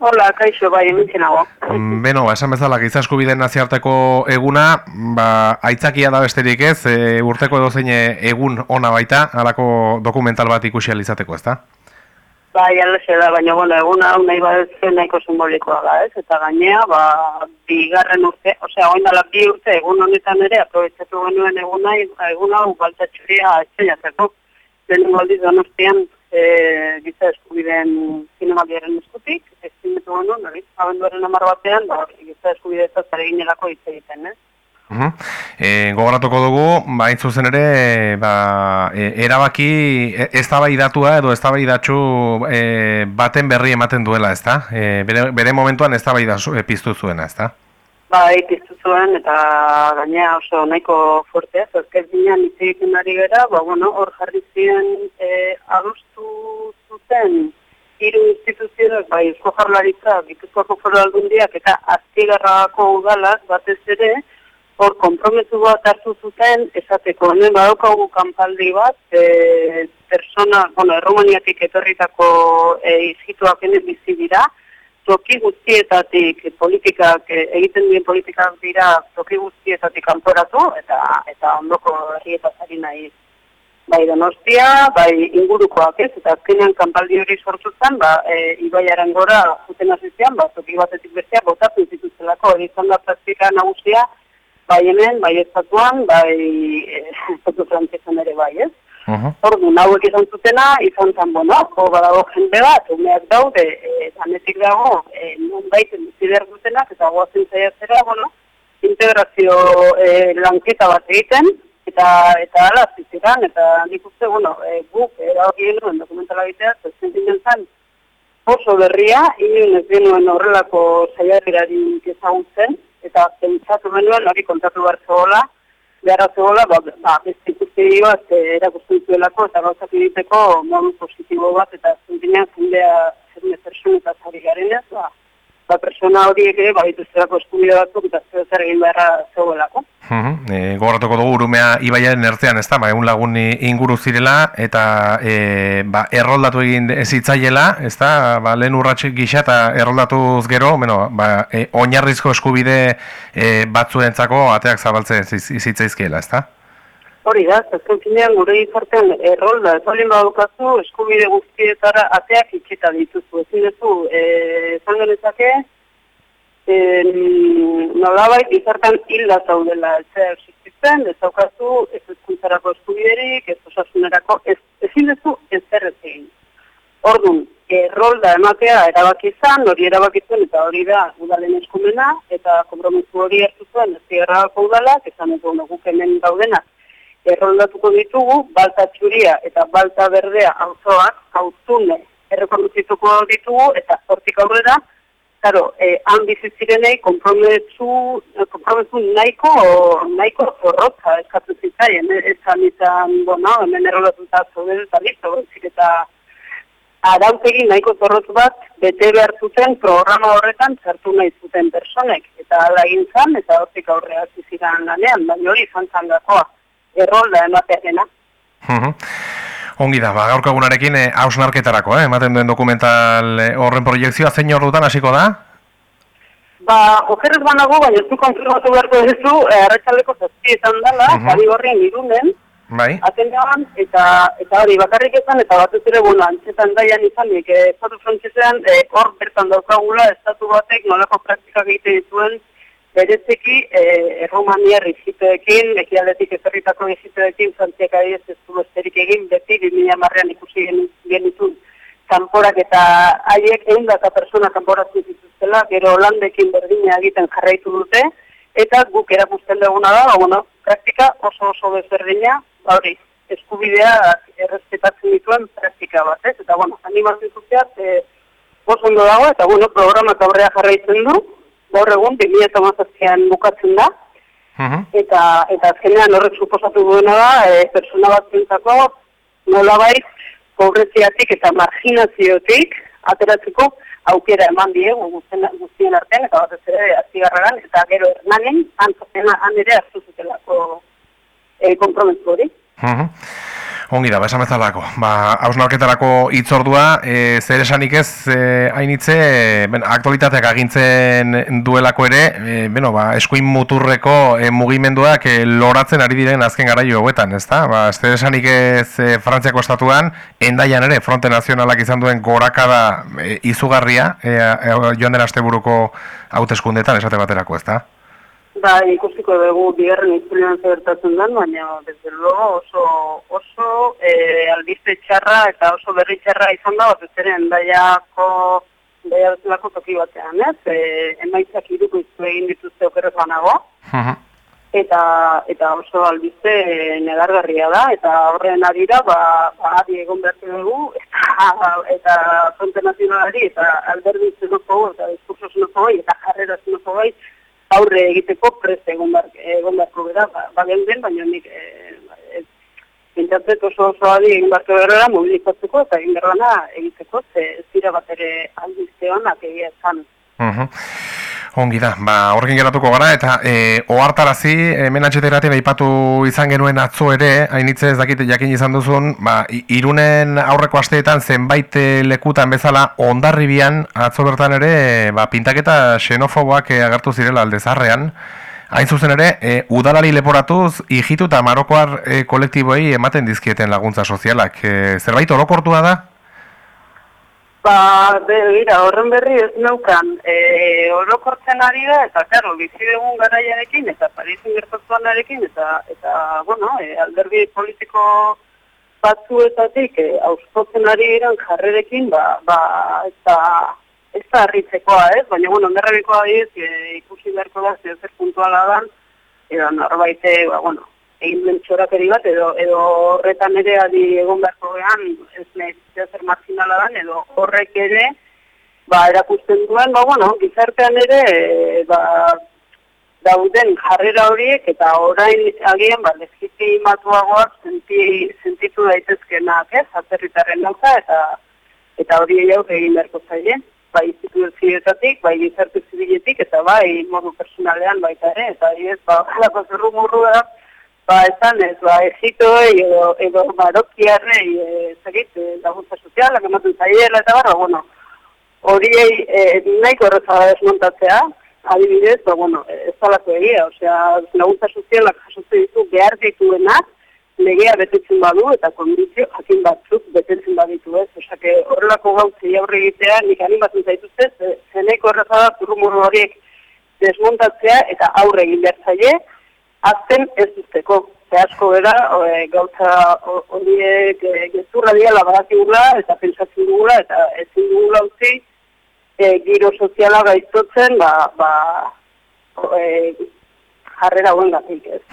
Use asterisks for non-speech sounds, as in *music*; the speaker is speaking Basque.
Hola, kaixo, bai, emintzen nago. Mm, Beno, ba, esan bezala, giza eskubideen naziarteko eguna, ba, aitzakia da besterik ez, e, urteko edo zein egun ona baita, halako dokumental bat ikusi alizateko, ez da? Bai, alaxe da, baina, bueno, egun hau nahi badetzen nahiko simbolikoa da, ez? Eta gainea, ba, bigarren urte, osea, oin dala bi urte, egun honetan ere, aprobetsatu genuen egun nahi, egun hau, baltatxuria, etxeinatzeko, lehen aldiz donostian, e, giza eskubideen zinemaliaren eskutik, ez genu, nori, abenduaren amar batean, ba, giza eskubide ez zareginerako hitz egiten, ez? Uh e, gogoratuko dugu, ba, zuzen ere, ba, e, erabaki e, eztabaidatua edo eztabaidatxu e, baten berri ematen duela, ezta? E, bere, bere momentuan eztabaida e, piztu zuena, ezta? Bai, piztu zuen eta gainea oso nahiko fuertea, zazkez dinean hitz egiten ari gara, ba, bueno, hor jarri ziren e, adostu zuten hiru instituzioak, bai, eusko jarlaritza, bituzkoako foru aldundiak eta azkigarrako udalak batez ere, hor komprometu bat hartu zuten, esateko, hemen badaukagu kanpaldi bat, e, persona, bueno, erromaniatik etorritako e, izituak bizi dira, toki guztietatik politikak eh, egiten dien politikak dira toki guztietatik kanporatu eta eta ondoko herrietaz ari nahi bai donostia, bai ingurukoak ez, eta azkenean kanpaldi hori sortu zen, ba, e, ibaiaren gora zuten azizian, ba, toki batetik bestea, botatu zituzelako, hori izan da praktika nagusia, bai hemen, bai estatuan, bai *laughs* estatu frantzizan ere bai ez. Uh Ordu, nahuek izan zutena, izan zen, bueno, jo, badago jende bat, umeak daude, e, zanetik dago, e, non baiten bizider dutenak, eta goazen zaiatzera, bueno, integrazio e, lanketa bat egiten, eta eta ala, ziziran, eta nik uste, bueno, e, guk, erabaki genuen dokumentala egitea, zezen zinen zen, oso berria, inoen ez genuen horrelako zaiarrirarik ezagutzen, eta pentsatu genuen, hori kontatu behar zola, behar zegoela, ba, ba, beste ikusti bat eh, erakusten zuelako eta gauzak egiteko modu positibo bat eta zintinean zindea zerne persun eta zari garen ez, ba, ba, persona horiek ere, ba, dituzterako eskubide batzuk eta zer egin beharra zegoelako. Uh -huh. e, Gogoratuko dugu urumea ibaiaren ertzean, ez da, ba, egun lagun inguru zirela, eta e, ba, erroldatu egin zitzaiela, ez da, ba, lehen urratxik gisa eta erroldatuz gero, bueno, ba, e, oinarrizko eskubide e, batzuentzako ateak zabaltzen zitzaizkiela, ez da? Hori da, zazken finean gure izartean errolda, ez olin badukazu eskubide guztietara ateak itxita dituzu. Ez dinezu, e, zangenezake, nolabait izartan hilda zaudela etzea existitzen, ez daukazu ez ezkuntzarako eskubiderik, ez osasunerako, ez, ezin dezu ez egin. Orduan, errolda ematea erabaki izan, hori erabakitzen eta hori da udalen eskumena, eta kompromisu hori hartu zuen ez zierrako udalak, esan ez guk hemen daudenak, erroldatuko ditugu, balta txuria eta balta berdea auzoak, hauztune, errekonduzituko ditugu, eta hortik aurrera, Claro, eh, han bizitzirenei komprometu, komprometu nahiko, nahiko zorrotza eskatu zitzaien, ez zan izan, bueno, hemen errolatuta zauden eta listo, eta arautegi nahiko zorrotu bat, bete behar zuten programa horretan zartu nahi zuten personek, eta ala egin zan, eta hortik aurrea ziziran lanean, baina hori izan zan errolda ematearena. Ongi da, ba, gaurko egunarekin eh, hausnarketarako, eh, ematen duen dokumental eh, horren proiektzioa zein hor dutan hasiko da? Ba, okerrez banago, baina zu konfirmatu beharko duzu, eh, arretxaleko zazpietan dala, uh -huh. horren irunen, bai. atendean, eta, eta hori bakarrik ezan, eta batez ere, bueno, antzetan daian izanik, eh, estatu frantzesean, eh, hor bertan daukagula, estatu batek nolako praktikak egite dituen, berezeki eh, erromaniar iziteekin, ekialdetik ezerritako iziteekin, frantziak adiez ez du esterik egin, beti, bimila marrean ikusi genitun kanporak eta haiek egin data persona kanporatzen zituztela, gero holandekin berdina egiten jarraitu dute, eta guk erakusten duguna da, bueno, praktika oso oso bezberdina, ba hori, eskubidea errespetatzen dituen praktika bat, ez? Eta, bueno, animazio zuziat, eh, oso ondo dago, eta, bueno, programak aurrea jarraitzen du, gaur egun, 2008an bukatzen da, eta, eta azkenean horrek suposatu duena da, e, persona bat zintzako, nolabait, pobreziatik eta marginaziotik, ateratzeko aukera eman diegu guztien, guztien artean, eta bat ez ere azigarragan, eta gero hernanen, antzatena han ere hartu zutelako e, kompromesu hori. Mhm. Ongi da, esan bezalako. Ba, hausnarketarako itzordua, e, zer esanik ez, e, hainitze, ben, aktualitateak agintzen duelako ere, e, bueno, ba, eskuin muturreko e, mugimenduak e, loratzen ari diren azken garaio hauetan, ezta? Ba, zer esanik ez e, Frantziako estatuan, endaian ere, fronte nazionalak izan duen gorakada e, izugarria, e, e, joan den asteburuko hauteskundetan, esate baterako, ezta? Ba, ikustiko dugu bigarren izpilean zertatzen den, baina desde luego oso, oso e, albiste txarra eta oso berri txarra izan da, bat ezeren daiako, daia bezalako toki batean, ez? E, emaitzak iruko izu egin dituzte okerrez banago, eta, eta oso albiste negargarria da, eta horren adira, ba, ba adi egon behar dugu, eta, eta fronte nazionalari, eta alberdi zenoko, eta diskurso zenoko, eta jarrera zenoko gai, aurre egiteko prest egon bar egon barko gara ba, den baina nik eh e, oso oso adi egin barko gara mobilizatzeko eta egin berrana egiteko ze ez dira bat ere aldizeonak egia esan. Uh Ongi da, ba, horrekin geratuko gara, eta e, ohartarazi, hemen atxeteratik aipatu izan genuen atzo ere, hainitze ez dakit jakin izan duzun, ba, irunen aurreko asteetan zenbait e, lekutan bezala ondarribian atzo bertan ere, ba, pintaketa xenofoboak e, agertu zirela aldezarrean, Hain zuzen ere, e, udalari leporatuz, hijitu eta marokoar e, kolektiboei ematen dizkieten laguntza sozialak. E, zerbait orokortua da? Ba, begira, horren berri ez neukan, e, orokortzen ari da, eta, karo, bizi egun garaiarekin, eta Parisin gertatuanarekin, eta, eta, bueno, e, alderdi politiko batzuetatik, e, auskotzen ari iran jarrerekin, ba, ba, eta, ez da harritzekoa, ez? Baina, bueno, ondarrabikoa ez, e, ikusi beharko da, zer puntuala dan, edo norbaite, ba, bueno, egin duen txorakeri bat, edo, edo horretan ere adi egon beharko gehan, ez nahi zer marginala dan, edo horrek ere, ba, erakusten duen, ba, bueno, gizartean ere, e, ba, dauden jarrera horiek, eta orain agian, ba, lezkiti imatuagoak senti, sentitu daitezkenak, ez, atzerritaren nauta, eta eta hori jau egin beharko zaile, bai instituzioetatik, bai gizarte zibiletik, eta bai modu personalean baita ere, eta ez, ba, lako zerru murru da, ba, esan ez, ba, egito edo, edo marokiarrei, e, zegit, e, laguntza sozialak ematen zaiela eta barra, bueno, horiei e, nahiko horreza desmontatzea, adibidez, ba, bueno, ez talako egia, osea, laguntza sozialak jasotzen ditu behar dituenak, legea betetzen badu eta kondizio jakin batzuk betetzen baditu ez. Osa, horrelako gautzi aurre egitea, nik animatzen zaituzte, zeneko horreza da, turrumuru horiek desmontatzea eta aurre egin behar zaie, azten ez duzteko. Ze asko bera, e, gauza horiek e, gezurra diala badakigula eta pentsatzen dugula eta ezin dugula utzi e, giro soziala gaiztotzen ba, ba, e, jarrera gatik ez.